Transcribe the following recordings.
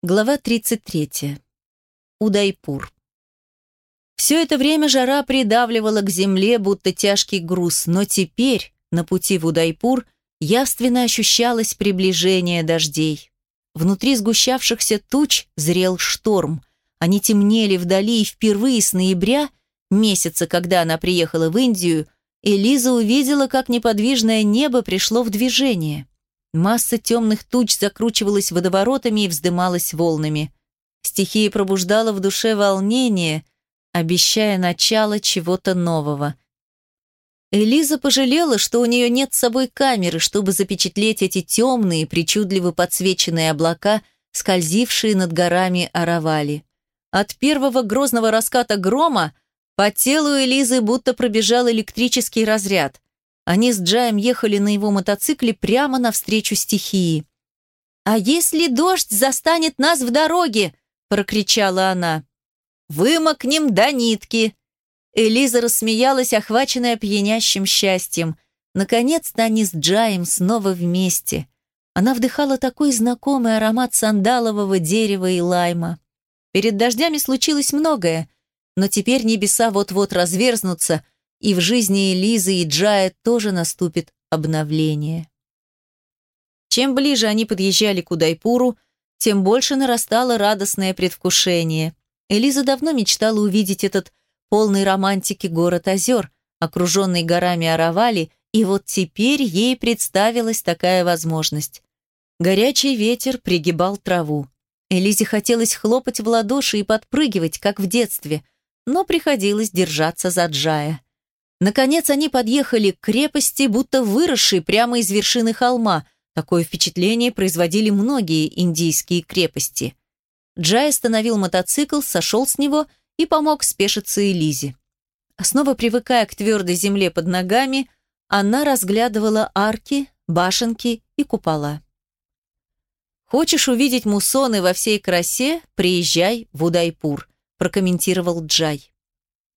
Глава 33. Удайпур. Все это время жара придавливала к земле, будто тяжкий груз, но теперь, на пути в Удайпур, явственно ощущалось приближение дождей. Внутри сгущавшихся туч зрел шторм. Они темнели вдали, и впервые с ноября, месяца, когда она приехала в Индию, Элиза увидела, как неподвижное небо пришло в движение. Масса темных туч закручивалась водоворотами и вздымалась волнами. Стихия пробуждала в душе волнение, обещая начало чего-то нового. Элиза пожалела, что у нее нет с собой камеры, чтобы запечатлеть эти темные, причудливо подсвеченные облака, скользившие над горами Аравали. От первого грозного раската грома по телу Элизы будто пробежал электрический разряд. Они с Джаем ехали на его мотоцикле прямо навстречу стихии. «А если дождь застанет нас в дороге?» – прокричала она. «Вымокнем до нитки!» Элиза рассмеялась, охваченная пьянящим счастьем. Наконец-то они с Джаем снова вместе. Она вдыхала такой знакомый аромат сандалового дерева и лайма. Перед дождями случилось многое, но теперь небеса вот-вот разверзнутся – и в жизни Элизы и Джая тоже наступит обновление. Чем ближе они подъезжали к Удайпуру, тем больше нарастало радостное предвкушение. Элиза давно мечтала увидеть этот полный романтики город озер, окруженный горами Аравали, и вот теперь ей представилась такая возможность. Горячий ветер пригибал траву. Элизе хотелось хлопать в ладоши и подпрыгивать, как в детстве, но приходилось держаться за Джая. Наконец они подъехали к крепости, будто выросшей прямо из вершины холма. Такое впечатление производили многие индийские крепости. Джай остановил мотоцикл, сошел с него и помог спешиться Элизе. Снова привыкая к твердой земле под ногами, она разглядывала арки, башенки и купола. «Хочешь увидеть муссоны во всей красе? Приезжай в Удайпур», прокомментировал Джай.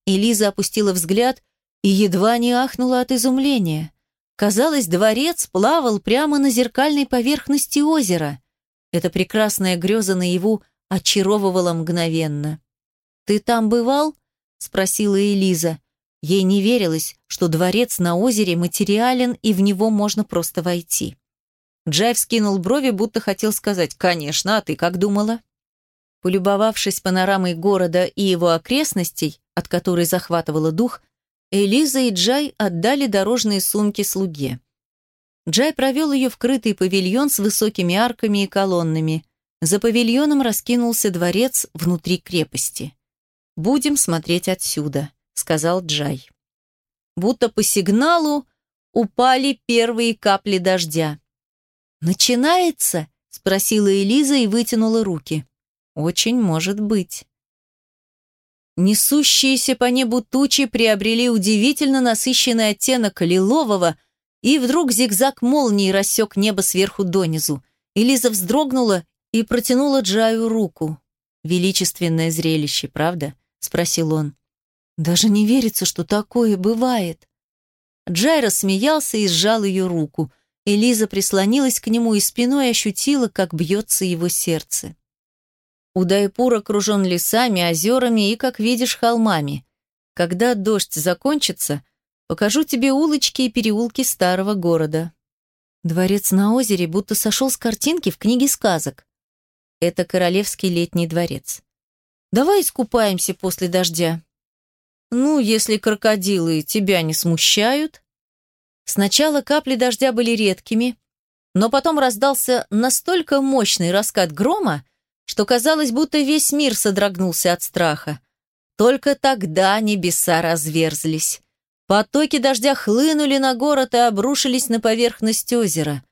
Элиза опустила взгляд и едва не ахнула от изумления. Казалось, дворец плавал прямо на зеркальной поверхности озера. Эта прекрасная греза наяву очаровывала мгновенно. «Ты там бывал?» — спросила Элиза. Ей не верилось, что дворец на озере материален и в него можно просто войти. Джай вскинул брови, будто хотел сказать «Конечно, а ты как думала?» Полюбовавшись панорамой города и его окрестностей, от которой захватывало дух, Элиза и Джай отдали дорожные сумки слуге. Джай провел ее в крытый павильон с высокими арками и колоннами. За павильоном раскинулся дворец внутри крепости. «Будем смотреть отсюда», — сказал Джай. Будто по сигналу упали первые капли дождя. «Начинается?» — спросила Элиза и вытянула руки. «Очень может быть». Несущиеся по небу тучи приобрели удивительно насыщенный оттенок лилового, и вдруг зигзаг молнии рассек небо сверху донизу. Элиза вздрогнула и протянула Джаю руку. «Величественное зрелище, правда?» — спросил он. «Даже не верится, что такое бывает». Джай рассмеялся и сжал ее руку. Элиза прислонилась к нему и спиной ощутила, как бьется его сердце. Удайпур окружен лесами, озерами и, как видишь, холмами. Когда дождь закончится, покажу тебе улочки и переулки старого города. Дворец на озере будто сошел с картинки в книге сказок. Это королевский летний дворец. Давай искупаемся после дождя. Ну, если крокодилы тебя не смущают. Сначала капли дождя были редкими, но потом раздался настолько мощный раскат грома, что казалось, будто весь мир содрогнулся от страха. Только тогда небеса разверзлись. Потоки дождя хлынули на город и обрушились на поверхность озера.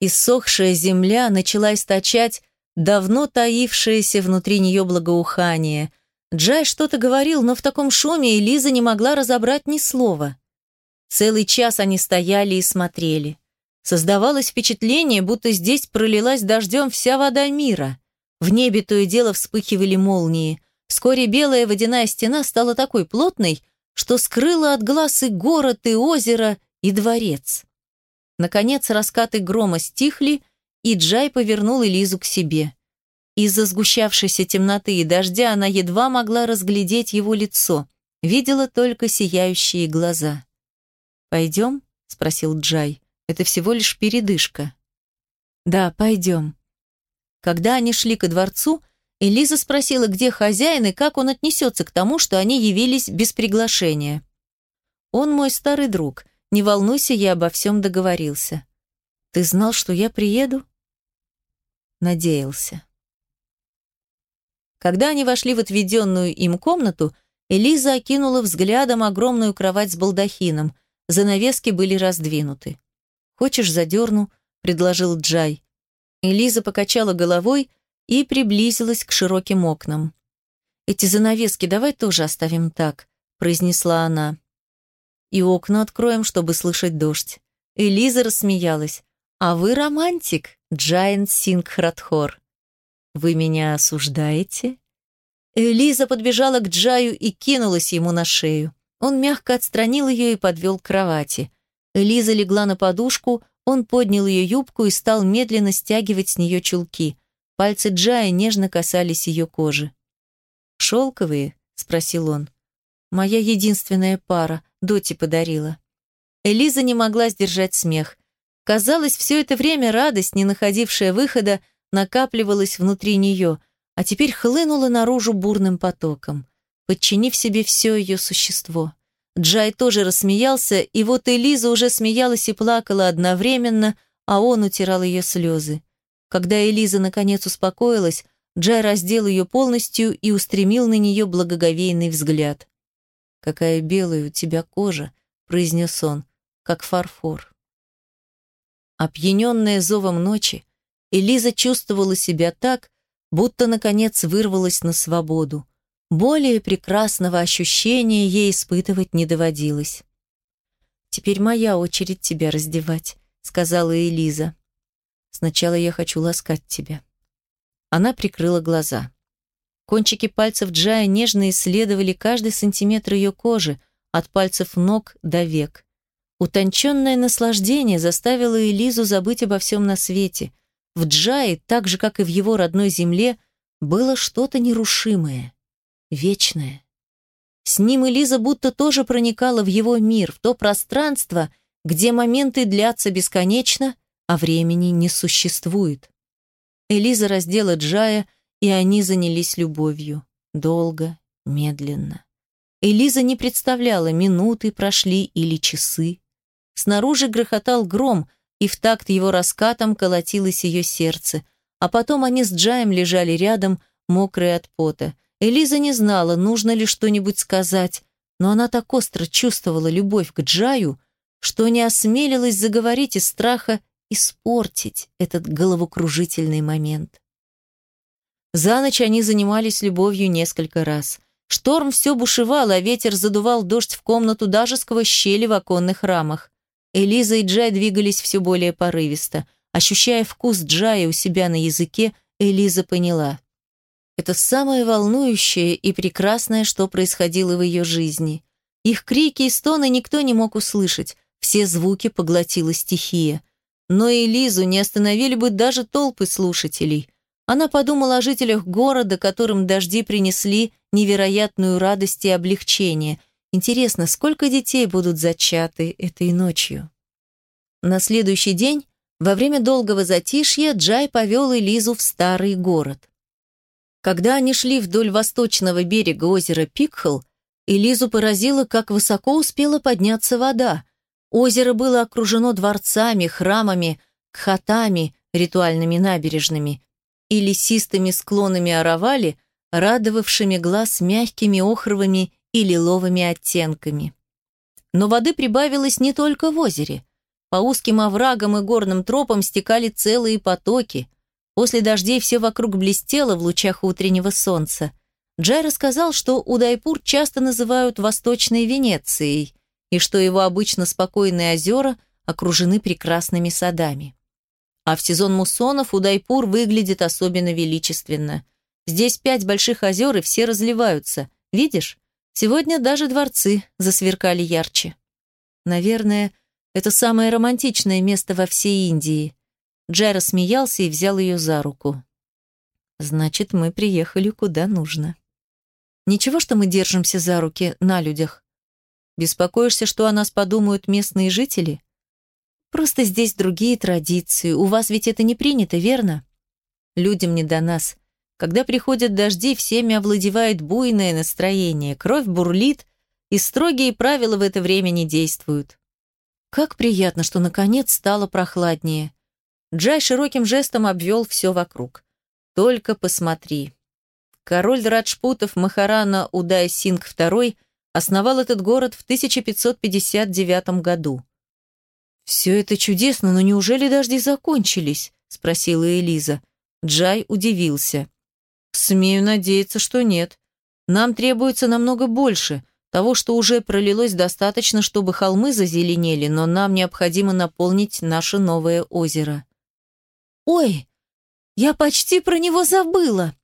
Иссохшая земля начала источать давно таившееся внутри нее благоухание. Джай что-то говорил, но в таком шуме Элиза не могла разобрать ни слова. Целый час они стояли и смотрели. Создавалось впечатление, будто здесь пролилась дождем вся вода мира. В небе то и дело вспыхивали молнии. Вскоре белая водяная стена стала такой плотной, что скрыла от глаз и город, и озеро, и дворец. Наконец раскаты грома стихли, и Джай повернул Элизу к себе. Из-за сгущавшейся темноты и дождя она едва могла разглядеть его лицо, видела только сияющие глаза. «Пойдем?» — спросил Джай. «Это всего лишь передышка». «Да, пойдем». Когда они шли ко дворцу, Элиза спросила, где хозяин и как он отнесется к тому, что они явились без приглашения. «Он мой старый друг. Не волнуйся, я обо всем договорился». «Ты знал, что я приеду?» Надеялся. Когда они вошли в отведенную им комнату, Элиза окинула взглядом огромную кровать с балдахином. Занавески были раздвинуты. «Хочешь, задерну?» — предложил Джай. Элиза покачала головой и приблизилась к широким окнам. «Эти занавески давай тоже оставим так», — произнесла она. «И окна откроем, чтобы слышать дождь». Элиза рассмеялась. «А вы романтик, Джайан Сингхратхор». «Вы меня осуждаете?» Элиза подбежала к Джаю и кинулась ему на шею. Он мягко отстранил ее и подвел к кровати. Элиза легла на подушку, он поднял ее юбку и стал медленно стягивать с нее чулки. Пальцы Джая нежно касались ее кожи. «Шелковые?» — спросил он. «Моя единственная пара. Доти подарила». Элиза не могла сдержать смех. Казалось, все это время радость, не находившая выхода, накапливалась внутри нее, а теперь хлынула наружу бурным потоком, подчинив себе все ее существо. Джай тоже рассмеялся, и вот Элиза уже смеялась и плакала одновременно, а он утирал ее слезы. Когда Элиза наконец успокоилась, Джай раздел ее полностью и устремил на нее благоговейный взгляд. «Какая белая у тебя кожа», — произнес он, — «как фарфор». Опьяненная зовом ночи, Элиза чувствовала себя так, будто наконец вырвалась на свободу. Более прекрасного ощущения ей испытывать не доводилось. «Теперь моя очередь тебя раздевать», — сказала Элиза. Сначала я хочу ласкать тебя». Она прикрыла глаза. Кончики пальцев Джая нежно исследовали каждый сантиметр ее кожи, от пальцев ног до век. Утонченное наслаждение заставило Элизу забыть обо всем на свете. В Джае, так же, как и в его родной земле, было что-то нерушимое, вечное. С ним Элиза будто тоже проникала в его мир, в то пространство, где моменты длятся бесконечно, а времени не существует. Элиза раздела Джая, и они занялись любовью. Долго, медленно. Элиза не представляла, минуты прошли или часы. Снаружи грохотал гром, и в такт его раскатом колотилось ее сердце. А потом они с Джаем лежали рядом, мокрые от пота. Элиза не знала, нужно ли что-нибудь сказать, но она так остро чувствовала любовь к Джаю, что не осмелилась заговорить из страха испортить этот головокружительный момент. За ночь они занимались любовью несколько раз. Шторм все бушевал, а ветер задувал дождь в комнату даже сквозь щели в оконных рамах. Элиза и Джай двигались все более порывисто. Ощущая вкус Джая у себя на языке, Элиза поняла. Это самое волнующее и прекрасное, что происходило в ее жизни. Их крики и стоны никто не мог услышать, все звуки поглотила стихия. Но и Лизу не остановили бы даже толпы слушателей. Она подумала о жителях города, которым дожди принесли невероятную радость и облегчение. Интересно, сколько детей будут зачаты этой ночью? На следующий день, во время долгого затишья, Джай повел Элизу в старый город. Когда они шли вдоль восточного берега озера Пикхол, Элизу поразило, как высоко успела подняться вода. Озеро было окружено дворцами, храмами, кхатами, ритуальными набережными и лесистыми склонами Аравали, радовавшими глаз мягкими охровыми и лиловыми оттенками. Но воды прибавилось не только в озере. По узким оврагам и горным тропам стекали целые потоки. После дождей все вокруг блестело в лучах утреннего солнца. Джай рассказал, что Удайпур часто называют «Восточной Венецией», и что его обычно спокойные озера окружены прекрасными садами. А в сезон муссонов Удайпур выглядит особенно величественно. Здесь пять больших озер, и все разливаются. Видишь? Сегодня даже дворцы засверкали ярче. Наверное, это самое романтичное место во всей Индии. Джай рассмеялся и взял ее за руку. Значит, мы приехали куда нужно. Ничего, что мы держимся за руки на людях. Беспокоишься, что о нас подумают местные жители? Просто здесь другие традиции. У вас ведь это не принято, верно? Людям не до нас. Когда приходят дожди, всеми овладевает буйное настроение, кровь бурлит, и строгие правила в это время не действуют. Как приятно, что наконец стало прохладнее. Джай широким жестом обвел все вокруг. Только посмотри. Король Раджпутов Махарана Удай Синг II основал этот город в 1559 году. «Все это чудесно, но неужели дожди закончились?» – спросила Элиза. Джай удивился. «Смею надеяться, что нет. Нам требуется намного больше. Того, что уже пролилось достаточно, чтобы холмы зазеленели, но нам необходимо наполнить наше новое озеро». «Ой, я почти про него забыла!»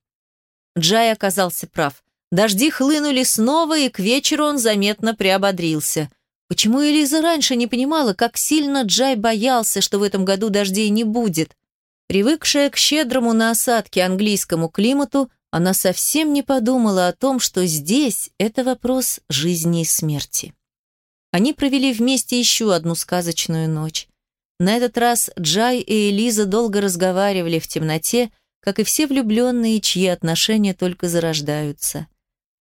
Джай оказался прав. Дожди хлынули снова, и к вечеру он заметно приободрился. Почему Элиза раньше не понимала, как сильно Джай боялся, что в этом году дождей не будет? Привыкшая к щедрому на осадке английскому климату, она совсем не подумала о том, что здесь это вопрос жизни и смерти. Они провели вместе еще одну сказочную ночь. На этот раз Джай и Элиза долго разговаривали в темноте, как и все влюбленные, чьи отношения только зарождаются.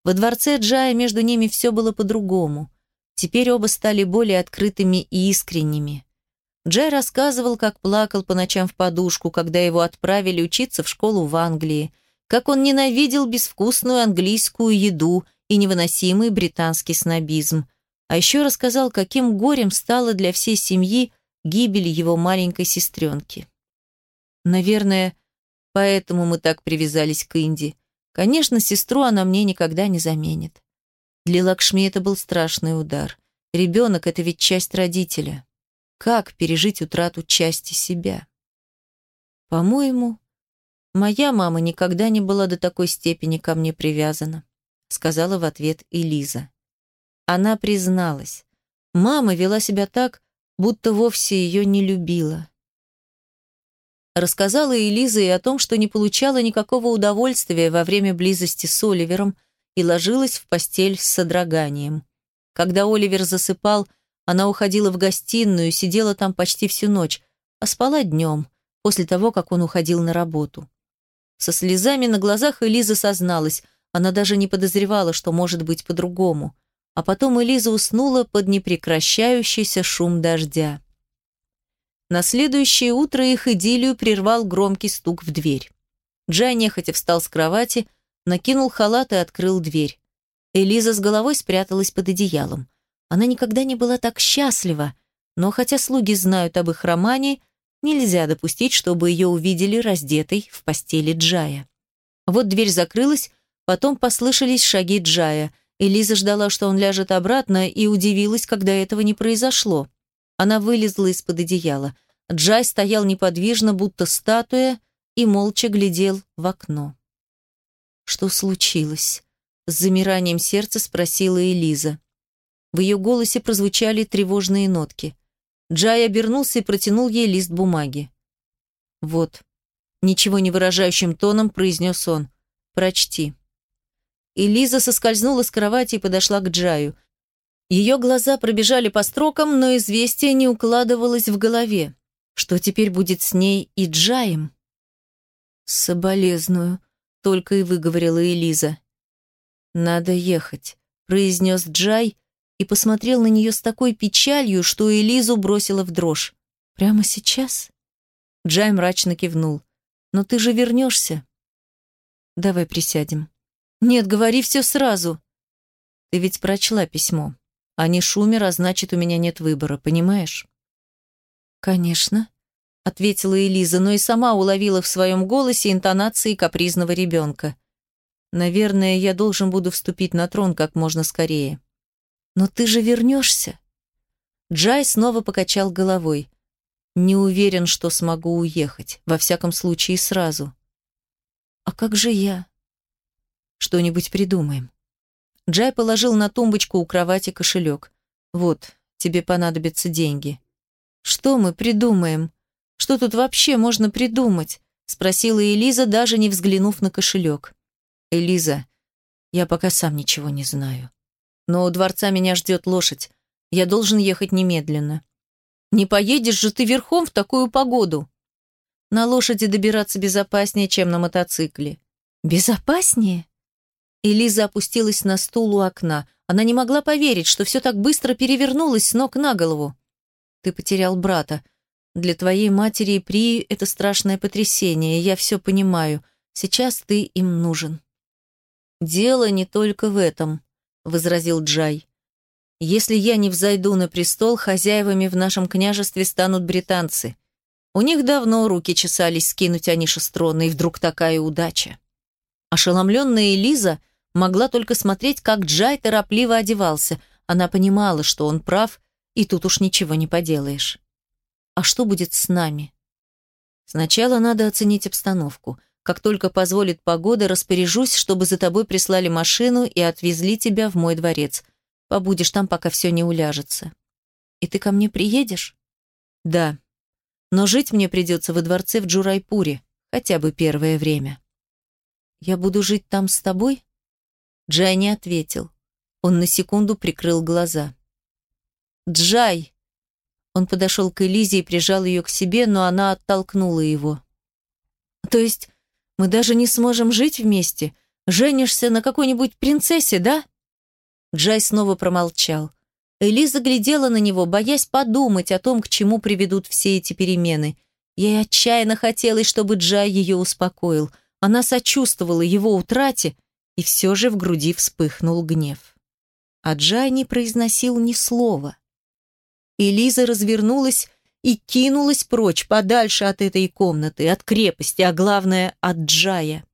Во дворце Джая между ними все было по-другому. Теперь оба стали более открытыми и искренними. Джай рассказывал, как плакал по ночам в подушку, когда его отправили учиться в школу в Англии, как он ненавидел безвкусную английскую еду и невыносимый британский снобизм. А еще рассказал, каким горем стала для всей семьи гибель его маленькой сестренки. Наверное, поэтому мы так привязались к Инди. Конечно, сестру она мне никогда не заменит. Для Лакшми это был страшный удар. Ребенок – это ведь часть родителя. Как пережить утрату части себя? По-моему, моя мама никогда не была до такой степени ко мне привязана, сказала в ответ Элиза. Она призналась. Мама вела себя так, будто вовсе ее не любила. Рассказала Элиза и о том, что не получала никакого удовольствия во время близости с Оливером и ложилась в постель с содроганием. Когда Оливер засыпал, она уходила в гостиную, сидела там почти всю ночь, а спала днем, после того, как он уходил на работу. Со слезами на глазах Элиза созналась, она даже не подозревала, что может быть по-другому. А потом Элиза уснула под непрекращающийся шум дождя. На следующее утро их идиллию прервал громкий стук в дверь. Джай нехотя встал с кровати, накинул халат и открыл дверь. Элиза с головой спряталась под одеялом. Она никогда не была так счастлива, но хотя слуги знают об их романе, нельзя допустить, чтобы ее увидели раздетой в постели Джая. Вот дверь закрылась, потом послышались шаги Джая. Элиза ждала, что он ляжет обратно, и удивилась, когда этого не произошло. Она вылезла из-под одеяла. Джай стоял неподвижно, будто статуя, и молча глядел в окно. «Что случилось?» С замиранием сердца спросила Элиза. В ее голосе прозвучали тревожные нотки. Джай обернулся и протянул ей лист бумаги. «Вот», — ничего не выражающим тоном произнес он. «Прочти». Элиза соскользнула с кровати и подошла к Джаю. Ее глаза пробежали по строкам, но известие не укладывалось в голове. Что теперь будет с ней и Джаем? «Соболезную», — только и выговорила Элиза. «Надо ехать», — произнес Джай и посмотрел на нее с такой печалью, что Элизу бросила в дрожь. «Прямо сейчас?» Джай мрачно кивнул. «Но ты же вернешься?» «Давай присядем». «Нет, говори все сразу». «Ты ведь прочла письмо. Не Шумер, а значит, у меня нет выбора, понимаешь?» «Конечно», — ответила Элиза, но и сама уловила в своем голосе интонации капризного ребенка. «Наверное, я должен буду вступить на трон как можно скорее». «Но ты же вернешься?» Джай снова покачал головой. «Не уверен, что смогу уехать. Во всяком случае, сразу». «А как же я?» «Что-нибудь придумаем». Джай положил на тумбочку у кровати кошелек. «Вот, тебе понадобятся деньги». «Что мы придумаем? Что тут вообще можно придумать?» – спросила Элиза, даже не взглянув на кошелек. «Элиза, я пока сам ничего не знаю. Но у дворца меня ждет лошадь. Я должен ехать немедленно». «Не поедешь же ты верхом в такую погоду?» «На лошади добираться безопаснее, чем на мотоцикле». «Безопаснее?» Элиза опустилась на стул у окна. Она не могла поверить, что все так быстро перевернулось с ног на голову. «Ты потерял брата. Для твоей матери и При это страшное потрясение, я все понимаю. Сейчас ты им нужен». «Дело не только в этом», — возразил Джай. «Если я не взойду на престол, хозяевами в нашем княжестве станут британцы. У них давно руки чесались скинуть Аниша с трона, и вдруг такая удача». Ошеломленная Элиза могла только смотреть, как Джай торопливо одевался. Она понимала, что он прав, и тут уж ничего не поделаешь. «А что будет с нами?» «Сначала надо оценить обстановку. Как только позволит погода, распоряжусь, чтобы за тобой прислали машину и отвезли тебя в мой дворец. Побудешь там, пока все не уляжется. И ты ко мне приедешь? Да. Но жить мне придется во дворце в Джурайпуре, хотя бы первое время. Я буду жить там с тобой? Джай не ответил. Он на секунду прикрыл глаза. «Джай!» Он подошел к Элизе и прижал ее к себе, но она оттолкнула его. «То есть мы даже не сможем жить вместе. Женишься на какой-нибудь принцессе, да?» Джай снова промолчал. Элиза глядела на него, боясь подумать о том, к чему приведут все эти перемены. Ей отчаянно хотелось, чтобы Джай ее успокоил. Она сочувствовала его утрате, и все же в груди вспыхнул гнев. А Джай не произносил ни слова. Элиза развернулась и кинулась прочь, подальше от этой комнаты, от крепости, а главное, от Джая.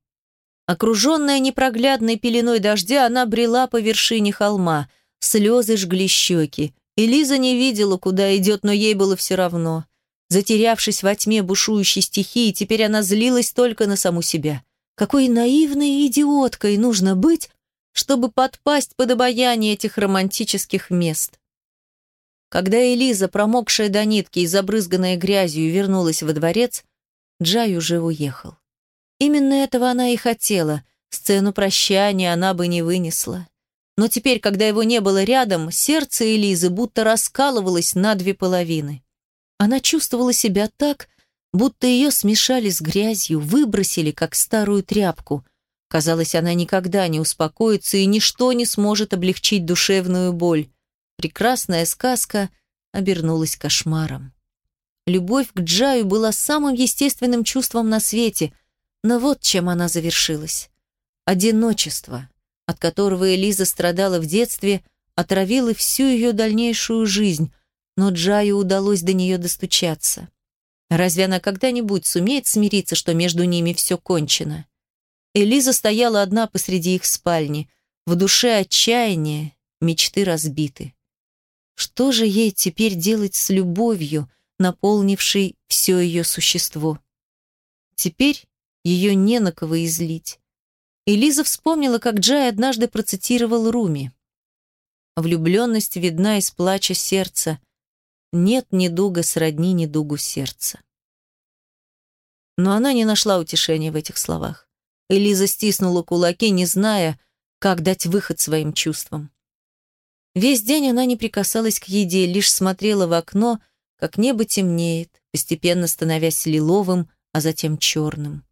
Окруженная непроглядной пеленой дождя, она брела по вершине холма. Слезы жгли щеки. Элиза не видела, куда идет, но ей было все равно. Затерявшись во тьме бушующей стихии, теперь она злилась только на саму себя. Какой наивной идиоткой нужно быть, чтобы подпасть под обаяние этих романтических мест. Когда Элиза, промокшая до нитки и забрызганная грязью, вернулась во дворец, Джай уже уехал. Именно этого она и хотела. Сцену прощания она бы не вынесла. Но теперь, когда его не было рядом, сердце Элизы будто раскалывалось на две половины. Она чувствовала себя так, будто ее смешали с грязью, выбросили, как старую тряпку. Казалось, она никогда не успокоится, и ничто не сможет облегчить душевную боль прекрасная сказка обернулась кошмаром. Любовь к Джаю была самым естественным чувством на свете, но вот чем она завершилась. Одиночество, от которого Элиза страдала в детстве, отравило всю ее дальнейшую жизнь, но Джаю удалось до нее достучаться. Разве она когда-нибудь сумеет смириться, что между ними все кончено? Элиза стояла одна посреди их спальни, в душе отчаяние, мечты разбиты. Что же ей теперь делать с любовью, наполнившей все ее существо? Теперь ее не на кого излить. Элиза вспомнила, как Джай однажды процитировал Руми. «Влюбленность видна из плача сердца. Нет недуга сродни недугу сердца». Но она не нашла утешения в этих словах. Элиза стиснула кулаки, не зная, как дать выход своим чувствам. Весь день она не прикасалась к еде, лишь смотрела в окно, как небо темнеет, постепенно становясь лиловым, а затем черным.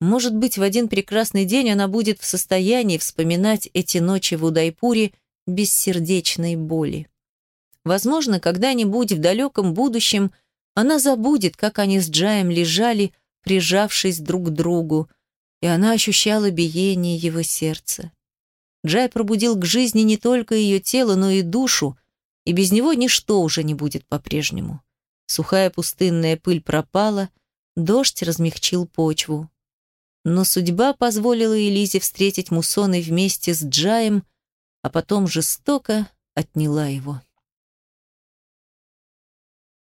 Может быть, в один прекрасный день она будет в состоянии вспоминать эти ночи в Удайпуре без сердечной боли. Возможно, когда-нибудь в далеком будущем она забудет, как они с Джаем лежали, прижавшись друг к другу, и она ощущала биение его сердца. Джай пробудил к жизни не только ее тело, но и душу, и без него ничто уже не будет по-прежнему. Сухая пустынная пыль пропала, дождь размягчил почву. Но судьба позволила Элизе встретить Мусоны вместе с Джаем, а потом жестоко отняла его.